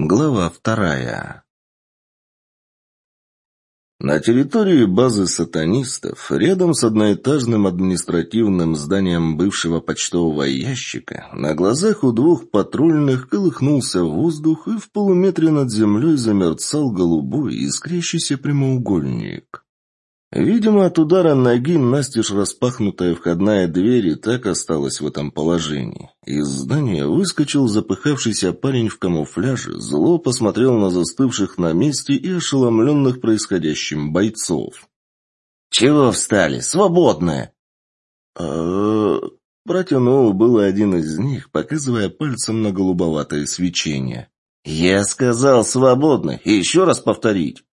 Глава вторая. На территории базы сатанистов, рядом с одноэтажным административным зданием бывшего почтового ящика, на глазах у двух патрульных колыхнулся воздух, и в полуметре над землей замерцал голубой искрящийся прямоугольник. Видимо, от удара ноги настежь распахнутая входная дверь и так осталась в этом положении. Из здания выскочил запыхавшийся парень в камуфляже, зло посмотрел на застывших на месте и ошеломленных происходящим бойцов. «Чего встали? Свободны!» а Протянул был один из них, показывая пальцем на голубоватое свечение. «Я сказал свободны! И еще раз повторить!»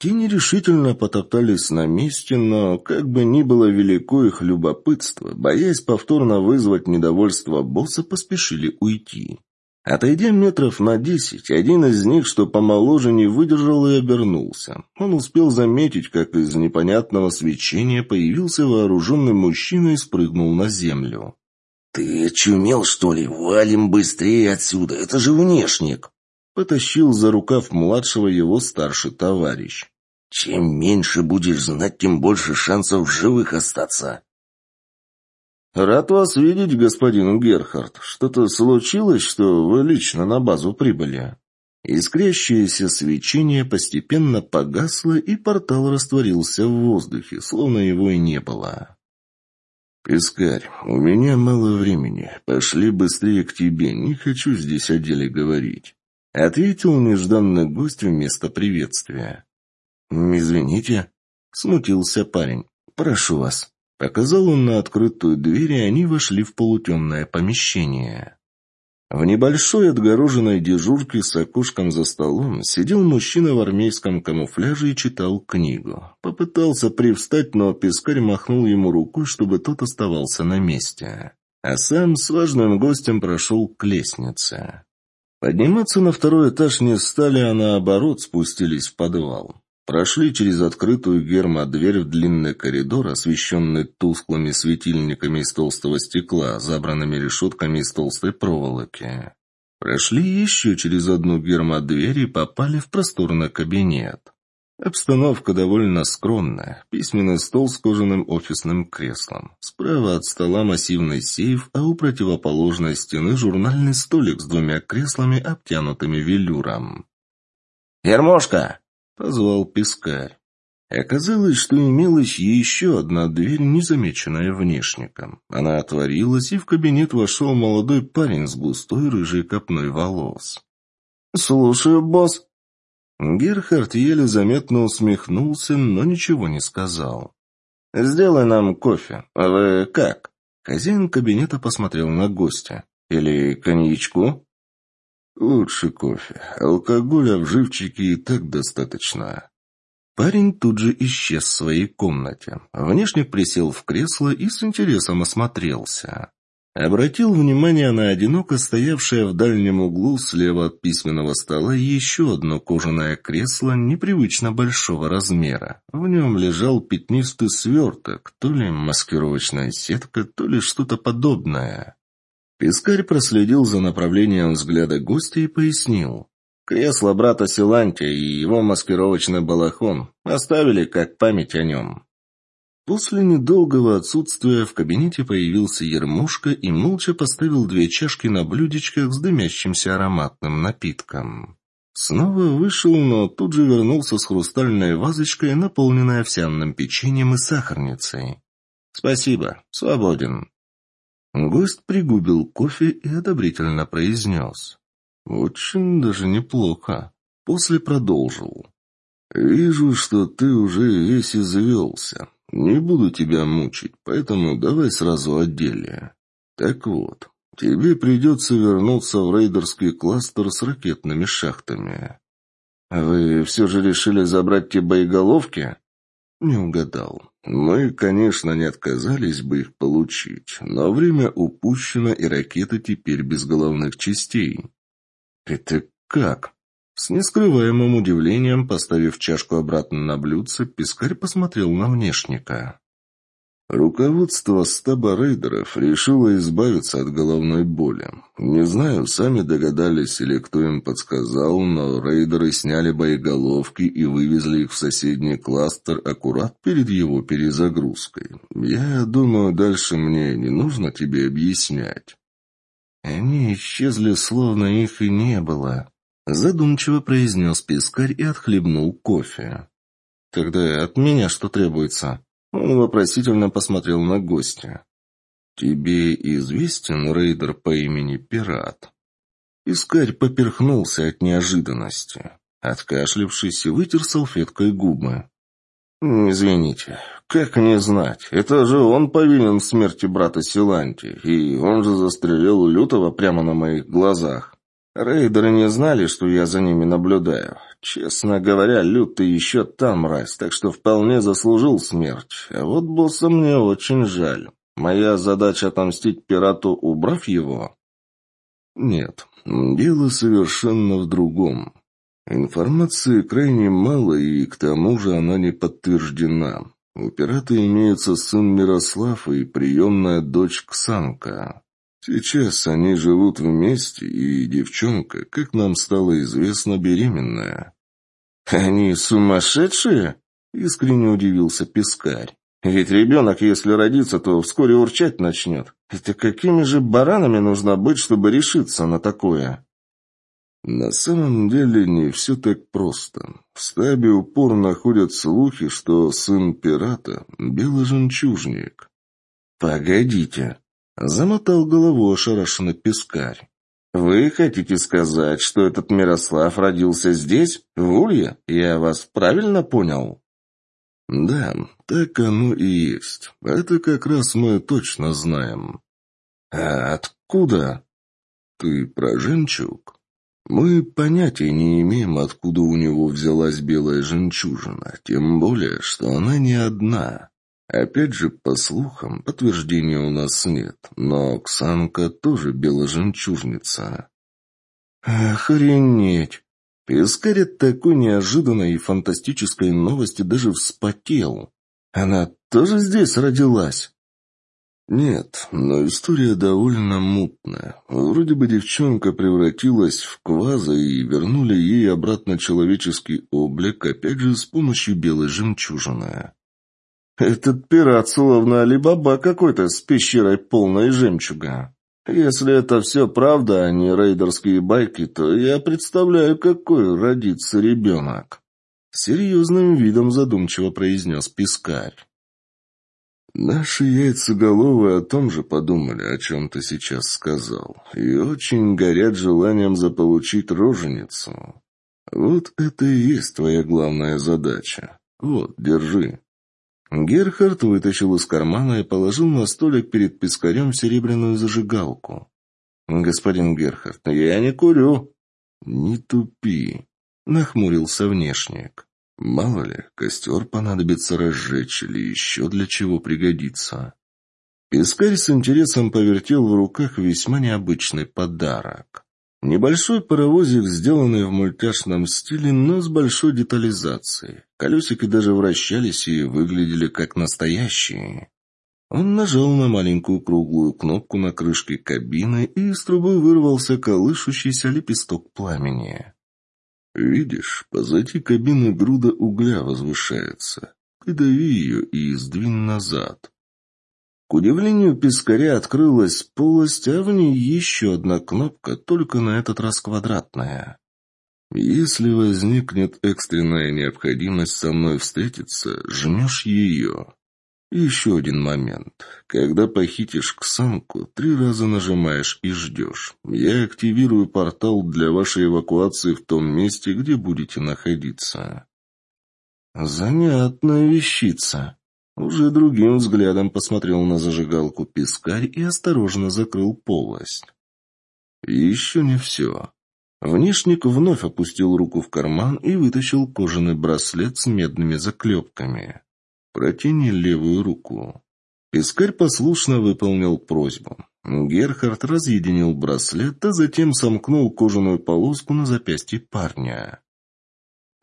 Те нерешительно потоптались на месте, но, как бы ни было велико их любопытство, боясь повторно вызвать недовольство босса, поспешили уйти. Отойдя метров на десять, один из них, что помоложе, не выдержал и обернулся. Он успел заметить, как из непонятного свечения появился вооруженный мужчина и спрыгнул на землю. «Ты очумел, что ли? Валим быстрее отсюда! Это же внешник!» Потащил за рукав младшего его старший товарищ. «Чем меньше будешь знать, тем больше шансов живых остаться». «Рад вас видеть, господин Герхард. Что-то случилось, что вы лично на базу прибыли?» Искрящееся свечение постепенно погасло, и портал растворился в воздухе, словно его и не было. «Пискарь, у меня мало времени. Пошли быстрее к тебе. Не хочу здесь о деле говорить. — ответил нежданный гость вместо приветствия. «Извините», — смутился парень. «Прошу вас». Показал он на открытую дверь, и они вошли в полутемное помещение. В небольшой отгороженной дежурке с окошком за столом сидел мужчина в армейском камуфляже и читал книгу. Попытался привстать, но пескарь махнул ему рукой, чтобы тот оставался на месте. А сам с важным гостем прошел к лестнице. Подниматься на второй этаж не стали, а наоборот спустились в подвал. Прошли через открытую гермодверь в длинный коридор, освещенный тусклыми светильниками из толстого стекла, забранными решетками из толстой проволоки. Прошли еще через одну гермодверь и попали в просторный кабинет. Обстановка довольно скромная. Письменный стол с кожаным офисным креслом. Справа от стола массивный сейф, а у противоположной стены журнальный столик с двумя креслами, обтянутыми велюром. «Ермошка!» — позвал Пискарь. Оказалось, что имелась еще одна дверь, незамеченная внешником. Она отворилась, и в кабинет вошел молодой парень с густой рыжей копной волос. «Слушаю, босс», Герхард еле заметно усмехнулся, но ничего не сказал. «Сделай нам кофе. А вы как?» Хозяин кабинета посмотрел на гостя. «Или коньячку?» «Лучше кофе. Алкоголя в живчике и так достаточно». Парень тут же исчез в своей комнате. Внешник присел в кресло и с интересом осмотрелся. Обратил внимание на одиноко стоявшее в дальнем углу слева от письменного стола еще одно кожаное кресло непривычно большого размера. В нем лежал пятнистый сверток, то ли маскировочная сетка, то ли что-то подобное. Пискарь проследил за направлением взгляда гостя и пояснил. «Кресло брата Силантия и его маскировочный балахон оставили как память о нем. После недолгого отсутствия в кабинете появился Ермушка и молча поставил две чашки на блюдечках с дымящимся ароматным напитком. Снова вышел, но тут же вернулся с хрустальной вазочкой, наполненной овсяным печеньем и сахарницей. «Спасибо, свободен». Гость пригубил кофе и одобрительно произнес. «Очень даже неплохо». После продолжил. «Вижу, что ты уже весь извелся. Не буду тебя мучить, поэтому давай сразу о. Так вот, тебе придется вернуться в рейдерский кластер с ракетными шахтами. Вы все же решили забрать те боеголовки? Не угадал. Мы, конечно, не отказались бы их получить, но время упущено, и ракеты теперь без головных частей. Это как? С нескрываемым удивлением, поставив чашку обратно на блюдце, пескарь посмотрел на внешника. Руководство стаба рейдеров решило избавиться от головной боли. Не знаю, сами догадались или кто им подсказал, но рейдеры сняли боеголовки и вывезли их в соседний кластер аккурат перед его перезагрузкой. Я думаю, дальше мне не нужно тебе объяснять. Они исчезли, словно их и не было. Задумчиво произнес пескарь и отхлебнул кофе. «Тогда от меня что требуется?» Он вопросительно посмотрел на гостя. «Тебе известен рейдер по имени Пират?» Искарь поперхнулся от неожиданности. Откашлившись, вытер салфеткой губы. «Извините, как не знать? Это же он повинен в смерти брата Силанти, и он же застрелил Лютого прямо на моих глазах. Рейдеры не знали, что я за ними наблюдаю. Честно говоря, Лютый еще там мразь, так что вполне заслужил смерть. А вот босса мне очень жаль. Моя задача отомстить пирату, убрав его? Нет, дело совершенно в другом. Информации крайне мало, и к тому же она не подтверждена. У пирата имеется сын Мирослав и приемная дочь Ксанка. Сейчас они живут вместе, и девчонка, как нам стало известно, беременная. «Они сумасшедшие?» — искренне удивился Пискарь. «Ведь ребенок, если родится, то вскоре урчать начнет. Это какими же баранами нужно быть, чтобы решиться на такое?» На самом деле не все так просто. В стабе упорно ходят слухи, что сын пирата — беложемчужник. «Погодите», Замотал голову ошарашенный пескарь. «Вы хотите сказать, что этот Мирослав родился здесь, в Улье? Я вас правильно понял?» «Да, так оно и есть. Это как раз мы точно знаем». «А откуда?» «Ты про жемчуг?» «Мы понятия не имеем, откуда у него взялась белая жемчужина, тем более, что она не одна». Опять же, по слухам, подтверждения у нас нет, но Ксанка тоже беложемчужница. Охренеть! Пискарь от такой неожиданной и фантастической новости даже вспотел. Она тоже здесь родилась? Нет, но история довольно мутная. Вроде бы девчонка превратилась в кваза и вернули ей обратно человеческий облик, опять же с помощью белой жемчужины. Этот пират словно Алибаба какой-то с пещерой полной жемчуга. Если это все правда, а не рейдерские байки, то я представляю, какой родится ребенок. Серьезным видом задумчиво произнес Пискарь. Наши яйцеголовые о том же подумали, о чем ты сейчас сказал, и очень горят желанием заполучить роженицу. Вот это и есть твоя главная задача. Вот, держи. Герхард вытащил из кармана и положил на столик перед пескарем серебряную зажигалку. «Господин Герхард, я не курю». «Не тупи», — нахмурился внешник. «Мало ли, костер понадобится разжечь или еще для чего пригодится». Пескарь с интересом повертел в руках весьма необычный подарок. Небольшой паровозик, сделанный в мультяшном стиле, но с большой детализацией. Колесики даже вращались и выглядели как настоящие. Он нажал на маленькую круглую кнопку на крышке кабины, и из трубы вырвался колышущийся лепесток пламени. «Видишь, позади кабины груда угля возвышается. Придави ее и сдвинь назад. К удивлению пескаря открылась полость, а в ней еще одна кнопка, только на этот раз квадратная. «Если возникнет экстренная необходимость со мной встретиться, жмешь ее». еще один момент. Когда похитишь Ксанку, три раза нажимаешь и ждешь. Я активирую портал для вашей эвакуации в том месте, где будете находиться. Занятная вещица. Уже другим взглядом посмотрел на зажигалку пескарь и осторожно закрыл полость. еще не все. Внешник вновь опустил руку в карман и вытащил кожаный браслет с медными заклепками. «Протяни левую руку». Пескарь послушно выполнил просьбу. Герхард разъединил браслет, а затем сомкнул кожаную полоску на запястье парня.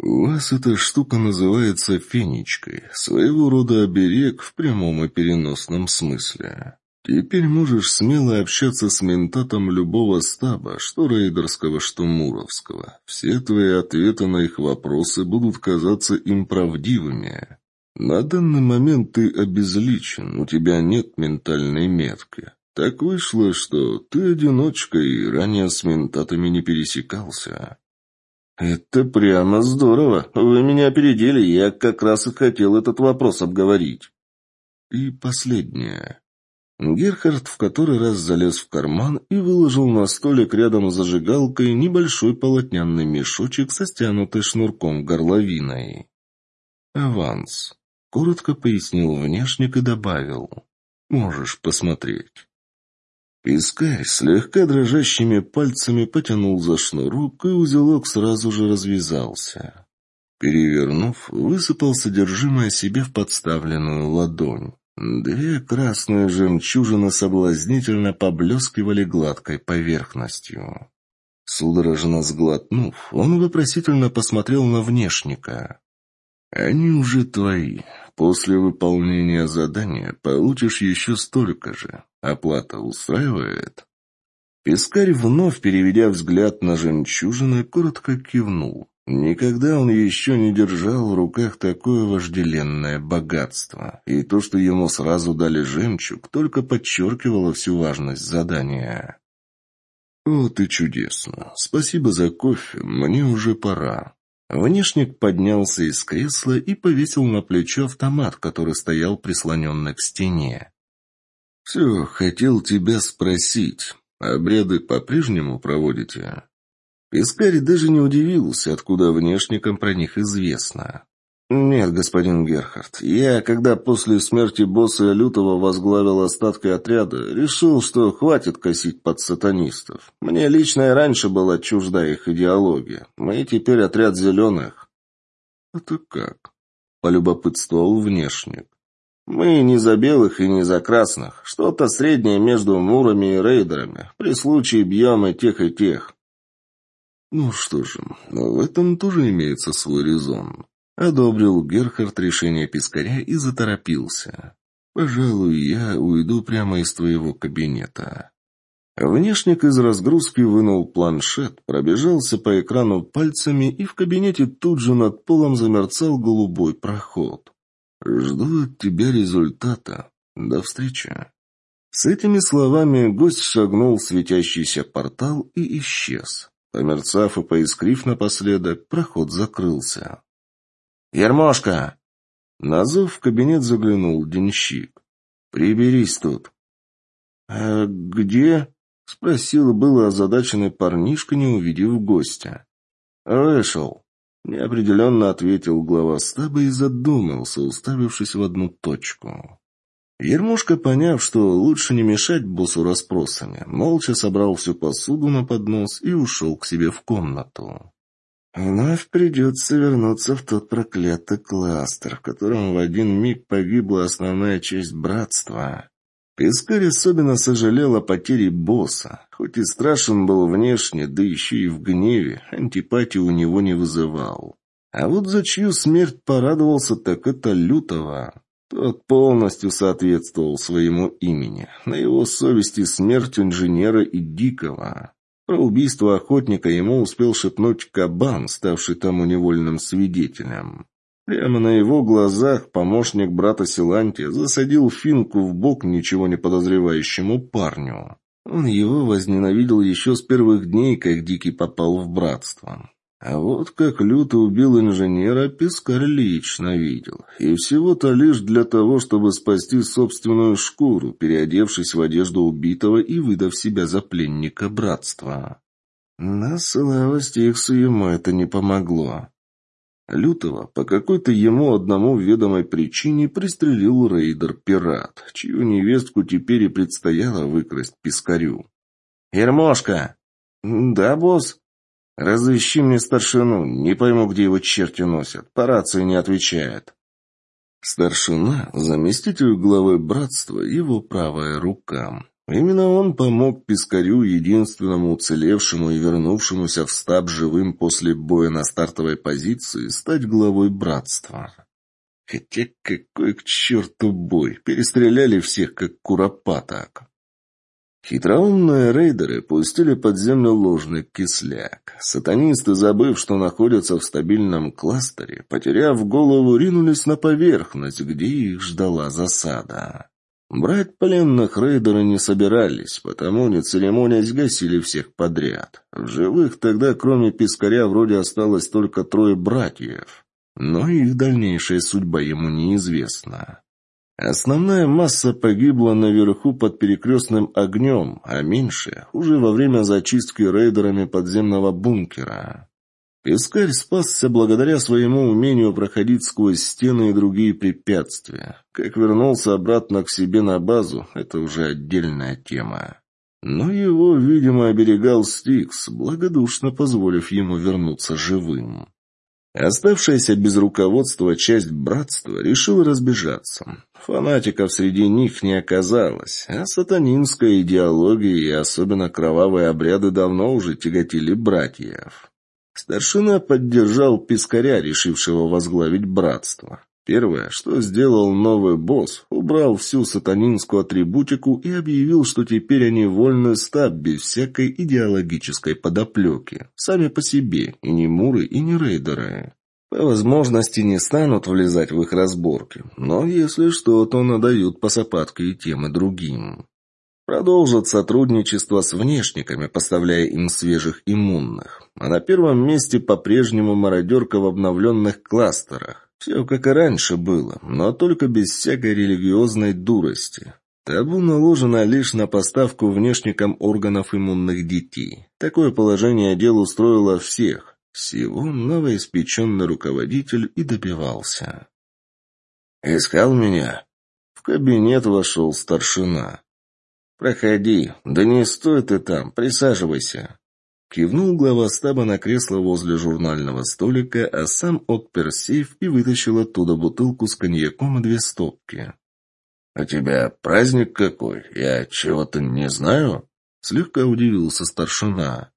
У вас эта штука называется фенечкой, своего рода оберег в прямом и переносном смысле. Теперь можешь смело общаться с ментатом любого стаба, что рейдерского, что муровского. Все твои ответы на их вопросы будут казаться им правдивыми. На данный момент ты обезличен, у тебя нет ментальной метки. Так вышло, что ты одиночка и ранее с ментатами не пересекался. «Это прямо здорово. Вы меня опередили, я как раз и хотел этот вопрос обговорить». И последнее. Герхард в который раз залез в карман и выложил на столик рядом с зажигалкой небольшой полотняный мешочек со стянутой шнурком горловиной. «Аванс», — коротко пояснил внешник и добавил. «Можешь посмотреть». Пискарь слегка дрожащими пальцами потянул за шнурок, и узелок сразу же развязался. Перевернув, высыпал содержимое себе в подставленную ладонь. Две красные жемчужины соблазнительно поблескивали гладкой поверхностью. Судорожно сглотнув, он вопросительно посмотрел на внешника. «Они уже твои. После выполнения задания получишь еще столько же. Оплата устраивает?» Пискарь, вновь переведя взгляд на жемчужины, коротко кивнул. Никогда он еще не держал в руках такое вожделенное богатство, и то, что ему сразу дали жемчуг, только подчеркивало всю важность задания. «Вот и чудесно. Спасибо за кофе. Мне уже пора». Внешник поднялся из кресла и повесил на плечо автомат, который стоял прислоненный к стене. «Все, хотел тебя спросить. Обряды по-прежнему проводите?» Пискарь даже не удивился, откуда внешникам про них известно. «Нет, господин Герхард, я, когда после смерти босса Лютого возглавил остатки отряда, решил, что хватит косить под сатанистов. Мне лично и раньше была чужда их идеология. Мы теперь отряд зеленых». «Это как?» — полюбопытствовал внешник. «Мы не за белых и не за красных. Что-то среднее между мурами и рейдерами. При случае бьем и тех, и тех. Ну что же, в этом тоже имеется свой резон. Одобрил Герхард решение пискаря и заторопился. «Пожалуй, я уйду прямо из твоего кабинета». Внешник из разгрузки вынул планшет, пробежался по экрану пальцами, и в кабинете тут же над полом замерцал голубой проход. «Жду от тебя результата. До встречи». С этими словами гость шагнул в светящийся портал и исчез. Померцав и поискрив напоследок, проход закрылся. «Ермошка!» На зов в кабинет заглянул денщик. «Приберись тут». «А где?» — спросил было озадаченный парнишка, не увидев гостя. «Вышел», — неопределенно ответил глава стаба и задумался, уставившись в одну точку. Ермушка, поняв, что лучше не мешать боссу расспросами, молча собрал всю посуду на поднос и ушел к себе в комнату. Вновь придется вернуться в тот проклятый кластер, в котором в один миг погибла основная часть братства. Пискарь особенно сожалел о потере босса. Хоть и страшен был внешне, да еще и в гневе, антипатию у него не вызывал. А вот за чью смерть порадовался, так это лютого. Тот полностью соответствовал своему имени. На его совести смерть инженера и Дикого. Про убийство охотника ему успел шепнуть кабан, ставший тому невольным свидетелем. Прямо на его глазах помощник брата Силанти засадил финку в бок ничего не подозревающему парню. Он его возненавидел еще с первых дней, как Дикий попал в братство. А вот как люто убил инженера, Пискарь лично видел. И всего-то лишь для того, чтобы спасти собственную шкуру, переодевшись в одежду убитого и выдав себя за пленника братства. На славость их ему это не помогло. Лютого по какой-то ему одному ведомой причине пристрелил рейдер-пират, чью невестку теперь и предстояло выкрасть Пискарю. «Ермошка!» «Да, босс?» «Разыщи мне старшину, не пойму, где его черти носят, по рации не отвечает». Старшина, заместитель главы братства, его правая рука. Именно он помог Пискарю, единственному уцелевшему и вернувшемуся в стаб живым после боя на стартовой позиции, стать главой братства. Хотя какой к черту бой, перестреляли всех как куропаток. Хитроумные рейдеры пустили под землю ложный кисляк. Сатанисты, забыв, что находятся в стабильном кластере, потеряв голову, ринулись на поверхность, где их ждала засада. Брать пленных рейдеры не собирались, потому, не церемонясь, гасили всех подряд. В живых тогда, кроме Пискаря, вроде осталось только трое братьев. Но их дальнейшая судьба ему неизвестна. Основная масса погибла наверху под перекрестным огнем, а меньшая уже во время зачистки рейдерами подземного бункера. Пескарь спасся благодаря своему умению проходить сквозь стены и другие препятствия. Как вернулся обратно к себе на базу, это уже отдельная тема. Но его, видимо, оберегал Стикс, благодушно позволив ему вернуться живым. Оставшаяся без руководства часть братства решила разбежаться. Фанатиков среди них не оказалось, а сатанинская идеология и особенно кровавые обряды давно уже тяготили братьев. Старшина поддержал Пискаря, решившего возглавить братство. Первое, что сделал новый босс, убрал всю сатанинскую атрибутику и объявил, что теперь они вольный стаб без всякой идеологической подоплеки. Сами по себе, и не муры, и не рейдеры. По возможности не станут влезать в их разборки, но если что, то надают по сапатке и тем и другим. Продолжат сотрудничество с внешниками, поставляя им свежих иммунных. А на первом месте по-прежнему мародерка в обновленных кластерах. Все как и раньше было, но только без всякой религиозной дурости. Табу наложено лишь на поставку внешникам органов иммунных детей. Такое положение дел устроило всех. Всего новоиспеченный руководитель и добивался. «Искал меня?» В кабинет вошел старшина. «Проходи. Да не стой ты там. Присаживайся». Кивнул глава стаба на кресло возле журнального столика, а сам отпер сейф и вытащил оттуда бутылку с коньяком и две стопки. «У тебя праздник какой? Я чего-то не знаю?» Слегка удивился старшина.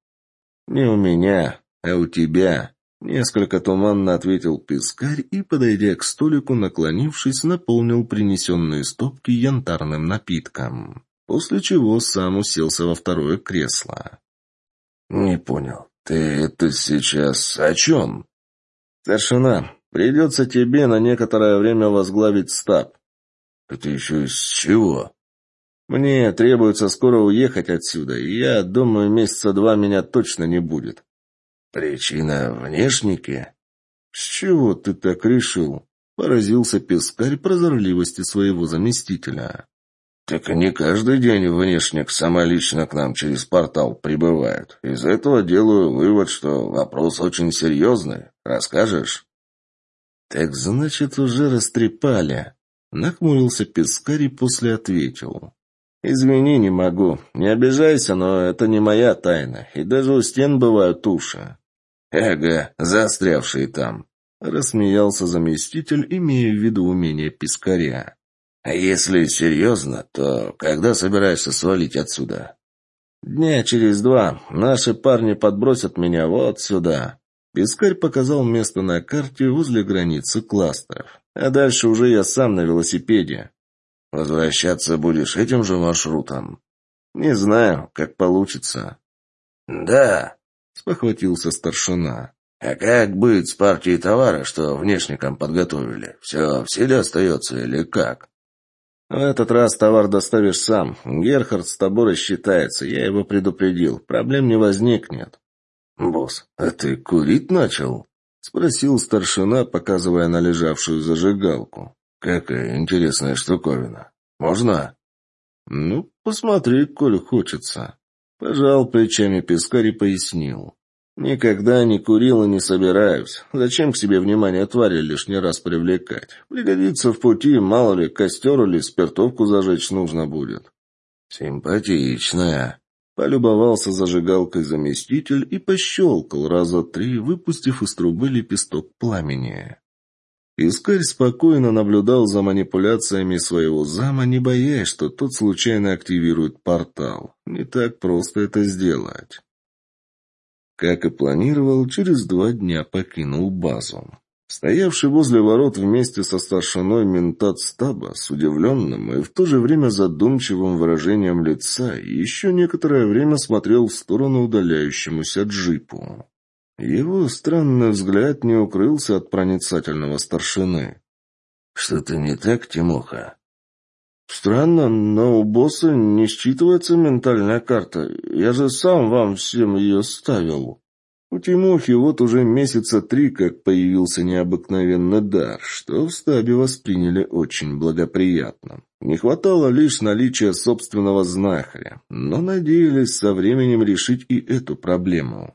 «Не у меня, а у тебя», — несколько туманно ответил пескарь и, подойдя к столику, наклонившись, наполнил принесенные стопки янтарным напитком, после чего сам уселся во второе кресло. «Не понял. Ты это сейчас о чем?» «Старшина, придется тебе на некоторое время возглавить стаб». «Это еще из чего?» «Мне требуется скоро уехать отсюда, и я думаю, месяца два меня точно не будет». «Причина внешники?» «С чего ты так решил?» Поразился пескарь прозорливости своего заместителя. «Так не каждый день внешник самолично к нам через портал прибывает. Из этого делаю вывод, что вопрос очень серьезный. Расскажешь?» «Так значит, уже растрепали», — нахмурился Пескарь и после ответил. «Извини, не могу. Не обижайся, но это не моя тайна. И даже у стен бывают уши». «Эго, застрявшие там», — рассмеялся заместитель, имея в виду умение Пискаря. А если серьезно, то когда собираешься свалить отсюда? Дня через два наши парни подбросят меня вот сюда. Пискарь показал место на карте возле границы кластеров. А дальше уже я сам на велосипеде. Возвращаться будешь этим же маршрутом? Не знаю, как получится. Да, спохватился старшина. А как быть с партией товара, что внешникам подготовили? Все в силе остается или как? В этот раз товар доставишь сам. Герхард с тобой рассчитается. Я его предупредил. Проблем не возникнет. Босс, а ты курить начал? Спросил старшина, показывая на лежавшую зажигалку. Какая интересная штуковина. Можно? Ну, посмотри, коль хочется. Пожал плечами пескарь и пояснил. «Никогда не курил и не собираюсь. Зачем к себе внимание твари лишний раз привлекать? Пригодится в пути, мало ли, костер или спиртовку зажечь нужно будет». «Симпатичная», Полюбовался зажигалкой заместитель и пощелкал раза три, выпустив из трубы лепесток пламени. Искарь спокойно наблюдал за манипуляциями своего зама, не боясь, что тот случайно активирует портал. Не так просто это сделать. Как и планировал, через два дня покинул базу. Стоявший возле ворот вместе со старшиной ментат стаба с удивленным и в то же время задумчивым выражением лица еще некоторое время смотрел в сторону удаляющемуся джипу. Его странный взгляд не укрылся от проницательного старшины. «Что-то не так, Тимоха?» «Странно, но у босса не считывается ментальная карта. Я же сам вам всем ее ставил». У Тимохи вот уже месяца три как появился необыкновенный дар, что в стабе восприняли очень благоприятно. Не хватало лишь наличия собственного знахаря, но надеялись со временем решить и эту проблему.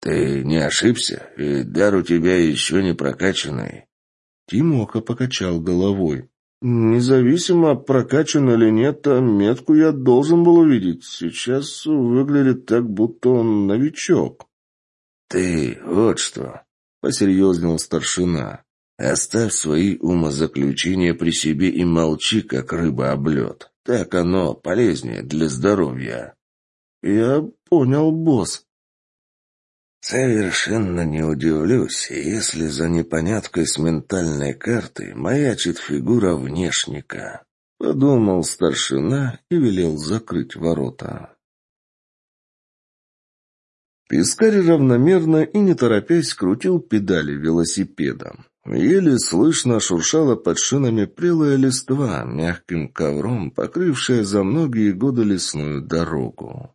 «Ты не ошибся? И дар у тебя еще не прокачанный». Тимоха покачал головой. «Независимо, прокачан или нет, а метку я должен был увидеть. Сейчас выглядит так, будто он новичок». «Ты вот что!» — посерьезнел старшина. «Оставь свои умозаключения при себе и молчи, как рыба об лед. Так оно полезнее для здоровья». «Я понял, босс». «Совершенно не удивлюсь, если за непоняткой с ментальной картой маячит фигура внешника», — подумал старшина и велел закрыть ворота. Пискарь равномерно и не торопясь крутил педали велосипеда. Еле слышно шуршала под шинами прелая листва, мягким ковром, покрывшая за многие годы лесную дорогу.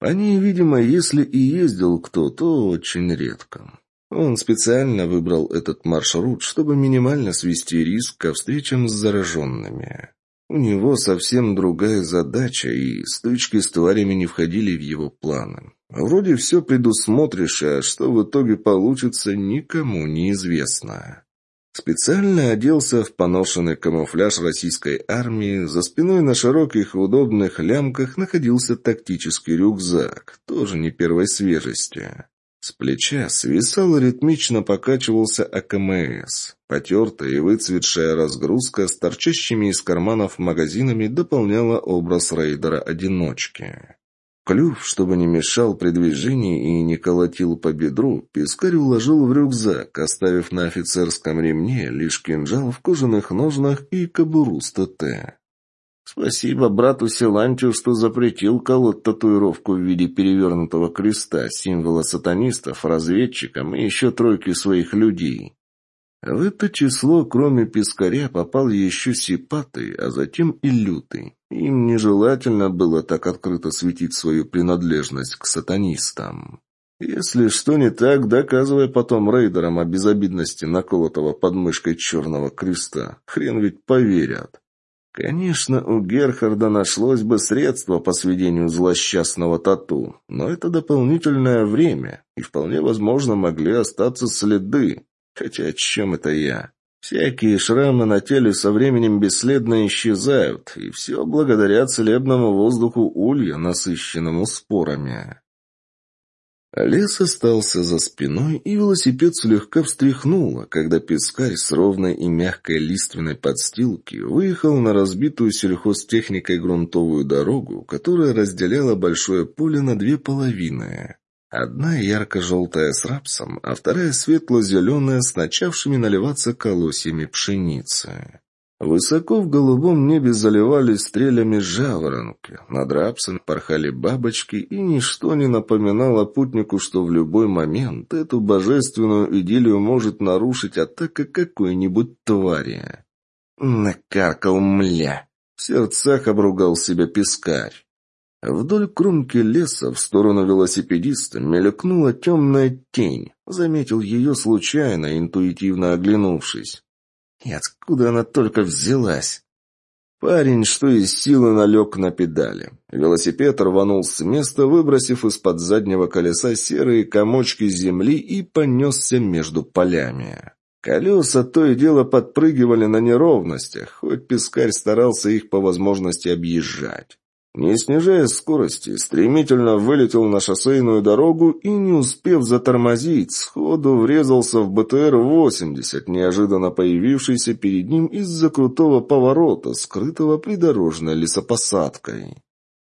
По ней, видимо, если и ездил кто, то очень редко. Он специально выбрал этот маршрут, чтобы минимально свести риск ко встречам с зараженными. У него совсем другая задача, и стычки с тварями не входили в его планы. Вроде все предусмотришь, а что в итоге получится, никому не известно. Специально оделся в поношенный камуфляж российской армии, за спиной на широких и удобных лямках находился тактический рюкзак, тоже не первой свежести. С плеча свисал и ритмично покачивался АКМС. Потертая и выцветшая разгрузка с торчащими из карманов магазинами дополняла образ рейдера-одиночки. Клюв, чтобы не мешал при движении и не колотил по бедру, пескарь уложил в рюкзак, оставив на офицерском ремне лишь кинжал в кожаных ножнах и кобуру с ТТ. Спасибо брату Силантию, что запретил колоть татуировку в виде перевернутого креста, символа сатанистов, разведчикам и еще тройки своих людей. В это число, кроме Пискаря, попал еще Сипатый, а затем и Лютый. Им нежелательно было так открыто светить свою принадлежность к сатанистам. Если что не так, доказывая потом рейдерам о безобидности наколотого подмышкой черного креста. Хрен ведь поверят. Конечно, у Герхарда нашлось бы средство по сведению злосчастного тату, но это дополнительное время, и вполне возможно могли остаться следы, Хотя о чем это я? Всякие шрамы на теле со временем бесследно исчезают, и все благодаря целебному воздуху улья, насыщенному спорами. Лес остался за спиной, и велосипед слегка встряхнуло, когда пескарь с ровной и мягкой лиственной подстилки выехал на разбитую сельхозтехникой грунтовую дорогу, которая разделяла большое поле на две половины. Одна ярко-желтая с рапсом, а вторая светло-зеленая с начавшими наливаться колосьями пшеницы. Высоко в голубом небе заливались стрелями жаворонки, над рапсом порхали бабочки, и ничто не напоминало путнику, что в любой момент эту божественную идиллию может нарушить атака какой-нибудь твари. «Накаркал мля!» — в сердцах обругал себя пескарь. Вдоль кромки леса в сторону велосипедиста мелькнула темная тень. Заметил ее случайно, интуитивно оглянувшись. И откуда она только взялась? Парень, что из силы, налег на педали. Велосипед рванул с места, выбросив из-под заднего колеса серые комочки земли и понесся между полями. Колеса то и дело подпрыгивали на неровностях, хоть пескарь старался их по возможности объезжать. Не снижая скорости, стремительно вылетел на шоссейную дорогу и, не успев затормозить, сходу врезался в БТР-80, неожиданно появившийся перед ним из-за крутого поворота, скрытого придорожной лесопосадкой.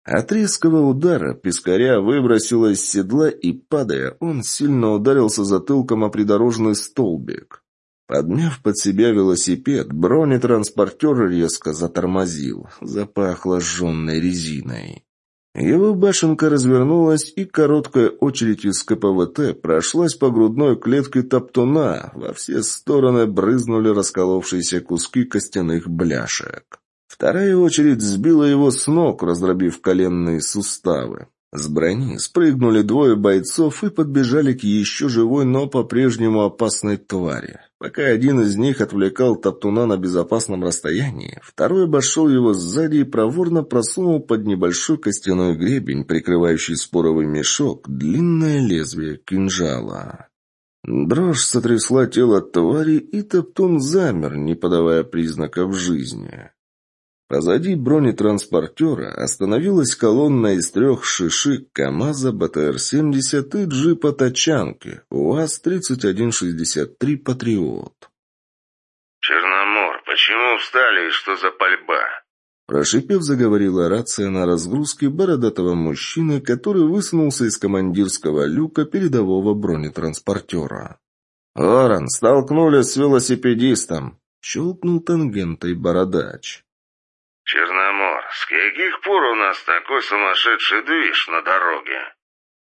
От резкого удара пескаря выбросило из седла и, падая, он сильно ударился затылком о придорожный столбик. Подмяв под себя велосипед, бронетранспортер резко затормозил. Запахло жженной резиной. Его башенка развернулась, и короткая очередь из КПВТ прошлась по грудной клетке топтуна. Во все стороны брызнули расколовшиеся куски костяных бляшек. Вторая очередь сбила его с ног, раздробив коленные суставы. С брони спрыгнули двое бойцов и подбежали к еще живой, но по-прежнему опасной твари. Пока один из них отвлекал Топтуна на безопасном расстоянии, второй обошел его сзади и проворно просунул под небольшой костяной гребень, прикрывающий споровый мешок, длинное лезвие кинжала. Дрожь сотрясла тело твари, и Топтун замер, не подавая признаков жизни. Позади бронетранспортера остановилась колонна из трех шишек КАМАЗа, БТР-70 и джипа «Тачанки», УАЗ-3163 «Патриот». «Черномор, почему встали и что за пальба?» Прошипев, заговорила рация на разгрузке бородатого мужчины, который высунулся из командирского люка передового бронетранспортера. «Ворон, столкнулись с велосипедистом!» — щелкнул тангентой бородач. «Черномор, с каких пор у нас такой сумасшедший движ на дороге?»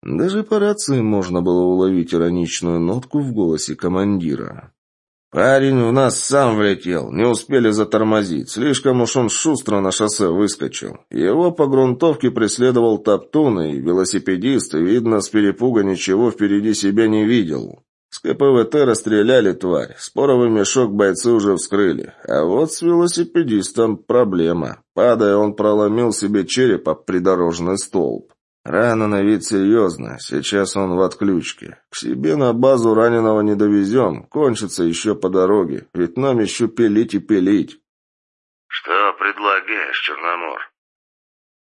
Даже по рации можно было уловить ироничную нотку в голосе командира. «Парень у нас сам влетел, не успели затормозить. Слишком уж он шустро на шоссе выскочил. Его по грунтовке преследовал Топтун, и велосипедист, видно, с перепуга ничего впереди себя не видел. С КПВТ расстреляли тварь, споровый мешок бойцы уже вскрыли. А вот с велосипедистом проблема. Падая, он проломил себе череп об придорожный столб. Рана на вид серьезная, сейчас он в отключке. К себе на базу раненого не довезем, кончится еще по дороге, ведь нам еще пилить и пилить. «Что предлагаешь, Черномор?»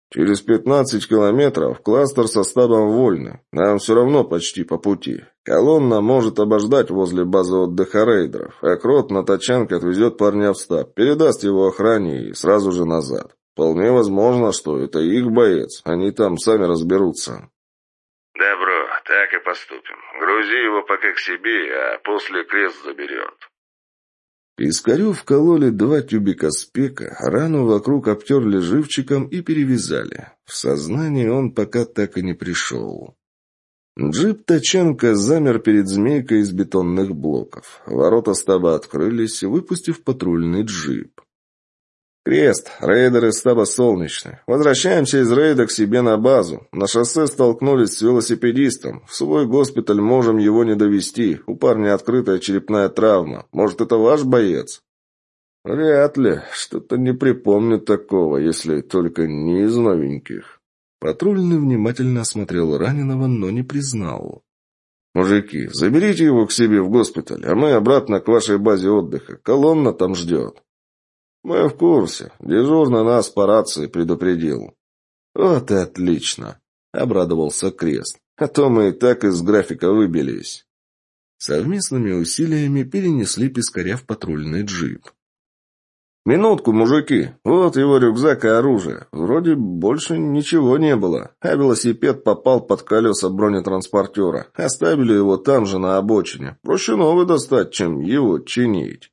Через пятнадцать километров кластер со стабом вольны. Нам все равно почти по пути. Колонна может обождать возле базы отдыха рейдеров, а на тачанке отвезет парня в стаб, передаст его охране и сразу же назад. Вполне возможно, что это их боец, они там сами разберутся. Добро, так и поступим. Грузи его пока к себе, а после крест заберет. Пискарю вкололи два тюбика спека, рану вокруг обтерли живчиком и перевязали. В сознание он пока так и не пришел. Джип Таченко замер перед змейкой из бетонных блоков. Ворота стаба открылись, выпустив патрульный джип. «Крест, рейдеры стаба Солнечный. Возвращаемся из рейда к себе на базу. На шоссе столкнулись с велосипедистом. В свой госпиталь можем его не довести. У парня открытая черепная травма. Может, это ваш боец?» «Вряд ли. Что-то не припомню такого, если только не из новеньких». Патрульный внимательно осмотрел раненого, но не признал. «Мужики, заберите его к себе в госпиталь, а мы обратно к вашей базе отдыха. Колонна там ждет». «Мы в курсе. Дежурный нас по рации предупредил». «Вот и отлично», — обрадовался Крест. «А то мы и так из графика выбились». Совместными усилиями перенесли пескаря в патрульный джип. «Минутку, мужики. Вот его рюкзак и оружие. Вроде больше ничего не было. А велосипед попал под колеса бронетранспортера. Оставили его там же на обочине. Проще новый достать, чем его чинить».